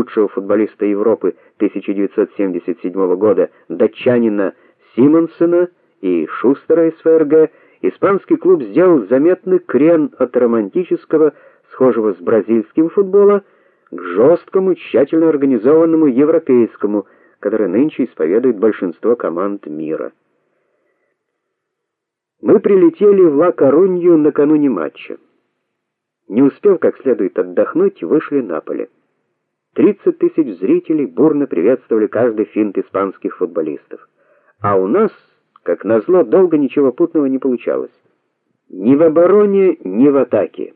лучшего футболиста Европы 1977 года датчанина Симонсона и Шустера из ФРГ, испанский клуб сделал заметный крен от романтического, схожего с бразильским футбола, к жесткому, тщательно организованному европейскому, который нынче исповедует большинство команд мира. Мы прилетели в Ла-Корунью накануне матча. Не успев как следует отдохнуть, вышли на поле. 30 тысяч зрителей бурно приветствовали каждый финт испанских футболистов. А у нас, как назло, долго ничего путного не получалось. Ни в обороне, ни в атаке.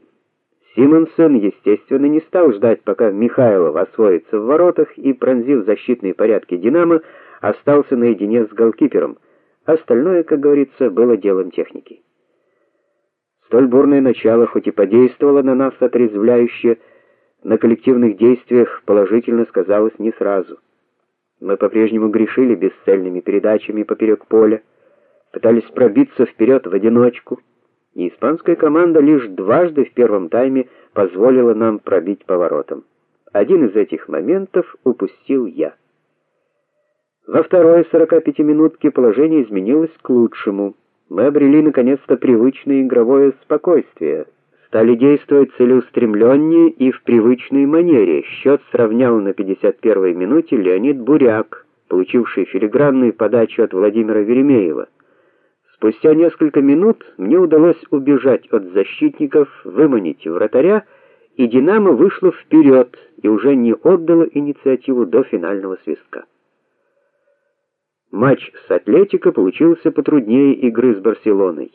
Симонсон, естественно, не стал ждать, пока Михайлов освоится в воротах и пронзив защитные порядки Динамо, остался наедине с голкипером. Остальное, как говорится, было делом техники. Столь бурное начало хоть и подействовало на нас отрезвляюще, на коллективных действиях положительно сказалось не сразу. Мы по-прежнему грешили бесцельными передачами поперек поля, пытались пробиться вперед в одиночку, и испанская команда лишь дважды в первом тайме позволила нам пробить поворотом. Один из этих моментов упустил я. Во второй 45-минутке положение изменилось к лучшему. Мы обрели наконец-то привычное игровое спокойствие, стали действовать целеустремленнее и в привычной манере. Счет сравнял на 51-й минуте Леонид Буряк, получивший филигранную подачу от Владимира Веремеева. Спустя несколько минут мне удалось убежать от защитников, выманить вратаря, и Динамо вышло вперед и уже не отдало инициативу до финального свистка. Матч с Атлетико получился потруднее игры с Барселоной,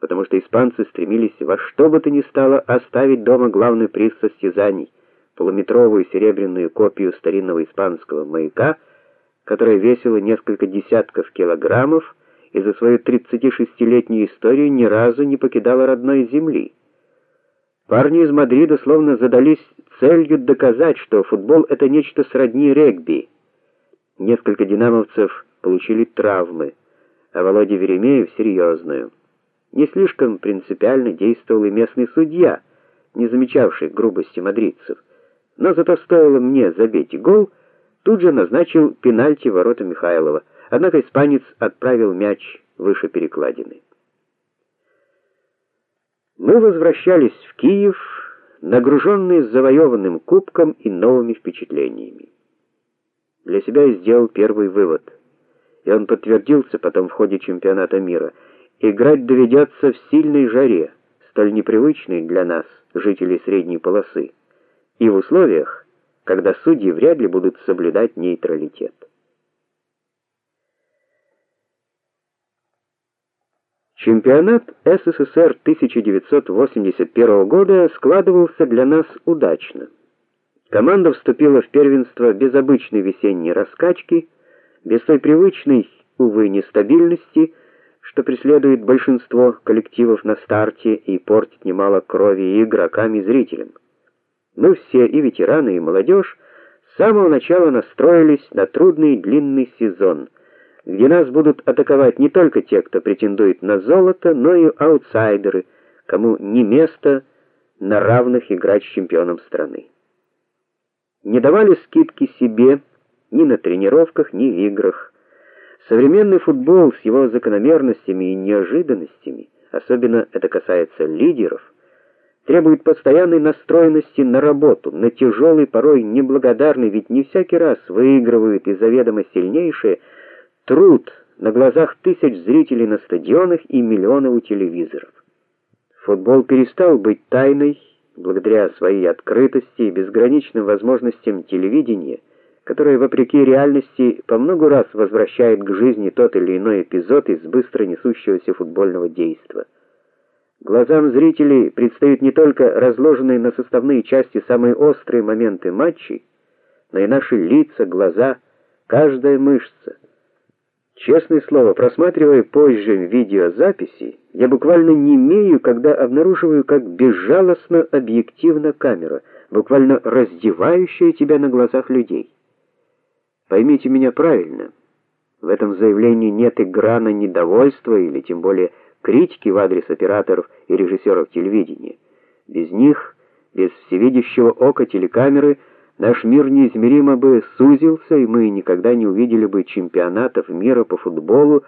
потому что испанцы стремились во что бы то ни стало оставить дома главный приз состязаний полуметровую серебряную копию старинного испанского маяка, которая весила несколько десятков килограммов и за свою 36-летнюю историю ни разу не покидала родной земли. Парни из Мадрида словно задались целью доказать, что футбол это нечто сродни регби. Несколько динамовцев получили травмы, а Володя Веремеев серьезную. Не слишком принципиально действовал и местный судья, не замечавший грубости мадридцев. Но зато стоило мне забить гол, тут же назначил пенальти ворота Михайлова. Однако испанец отправил мяч выше перекладины. Мы возвращались в Киев, нагруженные завоеванным кубком и новыми впечатлениями. Для себя я сделал первый вывод и он подтвердился потом в ходе чемпионата мира. Играть доведется в сильной жаре, столь непривычной для нас, жителей средней полосы, и в условиях, когда судьи вряд ли будут соблюдать нейтралитет. Чемпионат СССР 1981 года складывался для нас удачно. Команда вступила в первенство без обычной весенней раскачки без той привычной, увы, нестабильности, что преследует большинство коллективов на старте и портит немало крови и игрокам, и зрителям. Мы все, и ветераны, и молодежь, с самого начала настроились на трудный длинный сезон, где нас будут атаковать не только те, кто претендует на золото, но и аутсайдеры, кому не место на равных играть с чемпионом страны. Не давали скидки себе ни на тренировках, ни в играх. Современный футбол с его закономерностями и неожиданностями, особенно это касается лидеров, требует постоянной настроенности на работу, на тяжелый, порой неблагодарный, ведь не всякий раз выигрывают и заведомо сильнейшие труд на глазах тысяч зрителей на стадионах и миллионов у телевизоров. Футбол перестал быть тайной благодаря своей открытости и безграничным возможностям телевидения которая вопреки реальности по много раз возвращает к жизни тот или иной эпизод из быстро несущегося футбольного действа. Глазам зрителей предстоят не только разложенные на составные части самые острые моменты матчей, но и наши лица, глаза, каждая мышца. Честное слово, просматривая позже видеозаписи, я буквально не имею, когда обнаруживаю, как безжалостно объективна камера, буквально раздевающая тебя на глазах людей. Поймите меня правильно. В этом заявлении нет и грана недовольства или тем более критики в адрес операторов и режиссеров телевидения. Без них, без всевидящего ока телекамеры, наш мир неизмеримо бы сузился, и мы никогда не увидели бы чемпионатов мира по футболу